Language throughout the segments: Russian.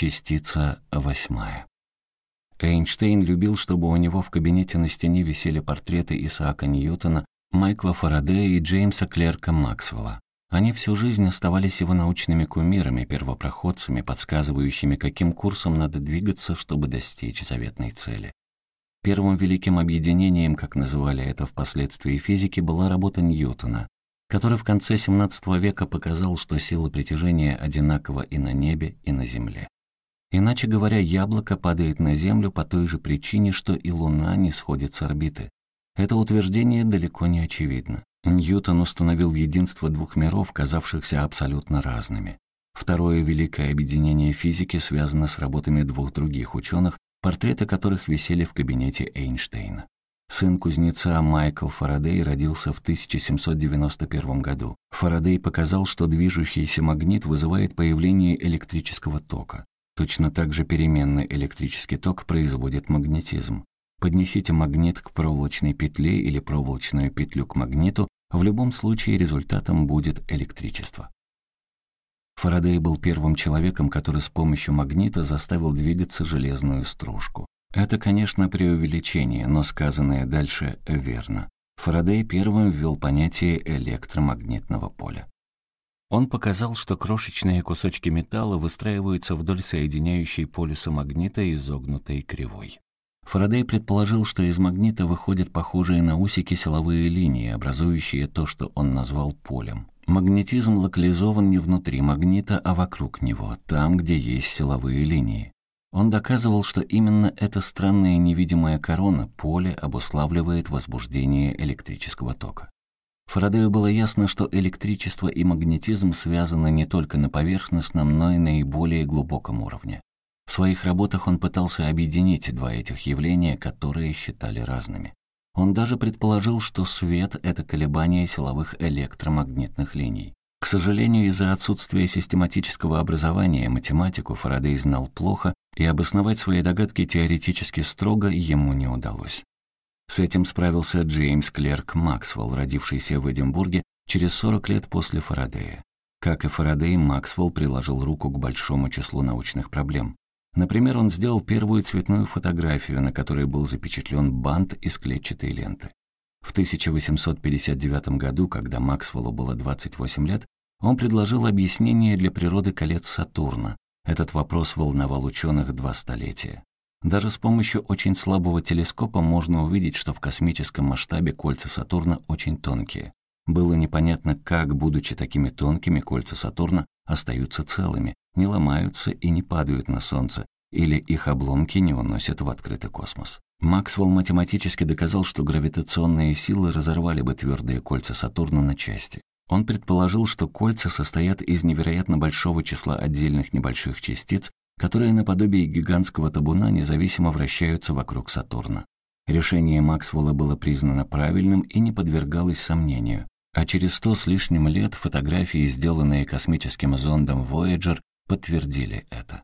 Частица восьмая. Эйнштейн любил, чтобы у него в кабинете на стене висели портреты Исаака Ньютона, Майкла Фарадея и Джеймса Клерка Максвелла. Они всю жизнь оставались его научными кумирами, первопроходцами, подсказывающими, каким курсом надо двигаться, чтобы достичь заветной цели. Первым великим объединением, как называли это впоследствии физики, была работа Ньютона, который в конце XVII века показал, что сила притяжения одинакова и на небе, и на земле. Иначе говоря, яблоко падает на Землю по той же причине, что и Луна не сходит с орбиты. Это утверждение далеко не очевидно. Ньютон установил единство двух миров, казавшихся абсолютно разными. Второе великое объединение физики связано с работами двух других ученых, портреты которых висели в кабинете Эйнштейна. Сын кузнеца Майкл Фарадей родился в 1791 году. Фарадей показал, что движущийся магнит вызывает появление электрического тока. Точно так же переменный электрический ток производит магнетизм. Поднесите магнит к проволочной петле или проволочную петлю к магниту, в любом случае результатом будет электричество. Фарадей был первым человеком, который с помощью магнита заставил двигаться железную стружку. Это, конечно, преувеличение, но сказанное дальше верно. Фарадей первым ввел понятие электромагнитного поля. Он показал, что крошечные кусочки металла выстраиваются вдоль соединяющей полюса магнита изогнутой кривой. Фарадей предположил, что из магнита выходят похожие на усики силовые линии, образующие то, что он назвал полем. Магнетизм локализован не внутри магнита, а вокруг него, там, где есть силовые линии. Он доказывал, что именно эта странная невидимая корона, поле, обуславливает возбуждение электрического тока. Фарадею было ясно, что электричество и магнетизм связаны не только на поверхностном, но и наиболее глубоком уровне. В своих работах он пытался объединить два этих явления, которые считали разными. Он даже предположил, что свет — это колебание силовых электромагнитных линий. К сожалению, из-за отсутствия систематического образования математику Фарадей знал плохо, и обосновать свои догадки теоретически строго ему не удалось. С этим справился Джеймс Клерк Максвелл, родившийся в Эдинбурге через 40 лет после Фарадея. Как и Фарадей, Максвелл приложил руку к большому числу научных проблем. Например, он сделал первую цветную фотографию, на которой был запечатлен бант из клетчатой ленты. В 1859 году, когда Максвеллу было 28 лет, он предложил объяснение для природы колец Сатурна. Этот вопрос волновал ученых два столетия. Даже с помощью очень слабого телескопа можно увидеть, что в космическом масштабе кольца Сатурна очень тонкие. Было непонятно, как, будучи такими тонкими, кольца Сатурна остаются целыми, не ломаются и не падают на Солнце, или их обломки не уносят в открытый космос. Максвелл математически доказал, что гравитационные силы разорвали бы твердые кольца Сатурна на части. Он предположил, что кольца состоят из невероятно большого числа отдельных небольших частиц, которые наподобие гигантского табуна независимо вращаются вокруг Сатурна. Решение Максвелла было признано правильным и не подвергалось сомнению, а через сто с лишним лет фотографии, сделанные космическим зондом Voyager, подтвердили это.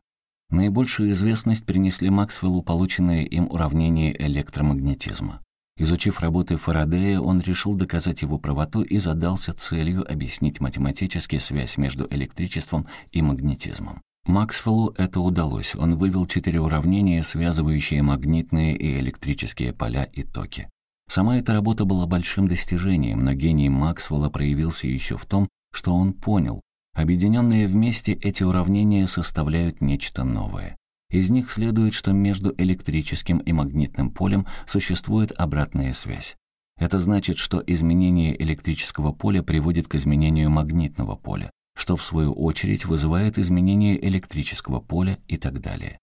Наибольшую известность принесли Максвеллу полученные им уравнения электромагнетизма. Изучив работы Фарадея, он решил доказать его правоту и задался целью объяснить математически связь между электричеством и магнетизмом. Максвеллу это удалось. Он вывел четыре уравнения, связывающие магнитные и электрические поля и токи. Сама эта работа была большим достижением, но гений Максвелла проявился еще в том, что он понял, объединенные вместе эти уравнения составляют нечто новое. Из них следует, что между электрическим и магнитным полем существует обратная связь. Это значит, что изменение электрического поля приводит к изменению магнитного поля, что в свою очередь вызывает изменение электрического поля и так далее.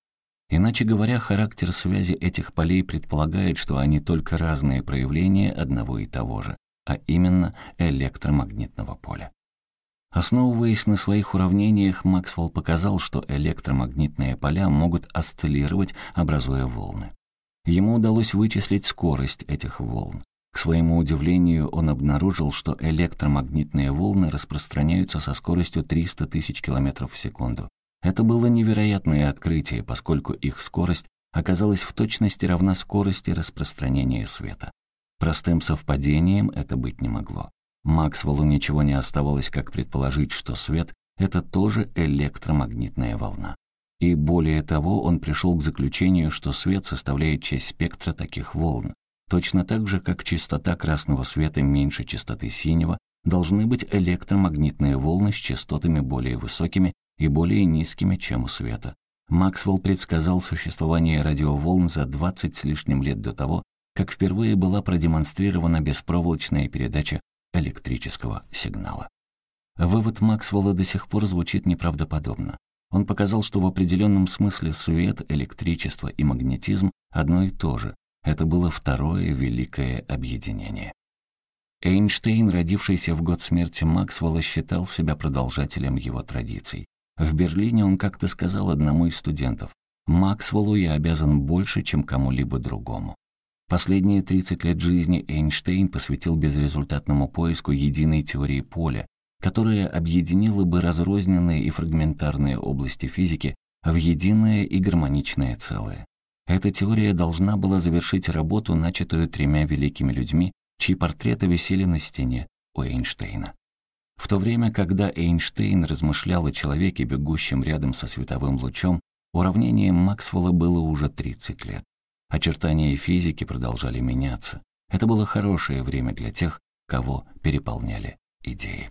Иначе говоря, характер связи этих полей предполагает, что они только разные проявления одного и того же, а именно электромагнитного поля. Основываясь на своих уравнениях, Максвелл показал, что электромагнитные поля могут осциллировать, образуя волны. Ему удалось вычислить скорость этих волн. К своему удивлению, он обнаружил, что электромагнитные волны распространяются со скоростью 300 тысяч километров в секунду. Это было невероятное открытие, поскольку их скорость оказалась в точности равна скорости распространения света. Простым совпадением это быть не могло. Максвеллу ничего не оставалось, как предположить, что свет — это тоже электромагнитная волна. И более того, он пришел к заключению, что свет составляет часть спектра таких волн. Точно так же, как частота красного света меньше частоты синего, должны быть электромагнитные волны с частотами более высокими и более низкими, чем у света. Максвелл предсказал существование радиоволн за 20 с лишним лет до того, как впервые была продемонстрирована беспроволочная передача электрического сигнала. Вывод Максвелла до сих пор звучит неправдоподобно. Он показал, что в определенном смысле свет, электричество и магнетизм одно и то же. Это было второе великое объединение. Эйнштейн, родившийся в год смерти Максвелла, считал себя продолжателем его традиций. В Берлине он как-то сказал одному из студентов, «Максвеллу я обязан больше, чем кому-либо другому». Последние 30 лет жизни Эйнштейн посвятил безрезультатному поиску единой теории поля, которая объединила бы разрозненные и фрагментарные области физики в единое и гармоничное целое. Эта теория должна была завершить работу, начатую тремя великими людьми, чьи портреты висели на стене у Эйнштейна. В то время, когда Эйнштейн размышлял о человеке, бегущем рядом со световым лучом, уравнением Максвелла было уже 30 лет. Очертания физики продолжали меняться. Это было хорошее время для тех, кого переполняли идеи.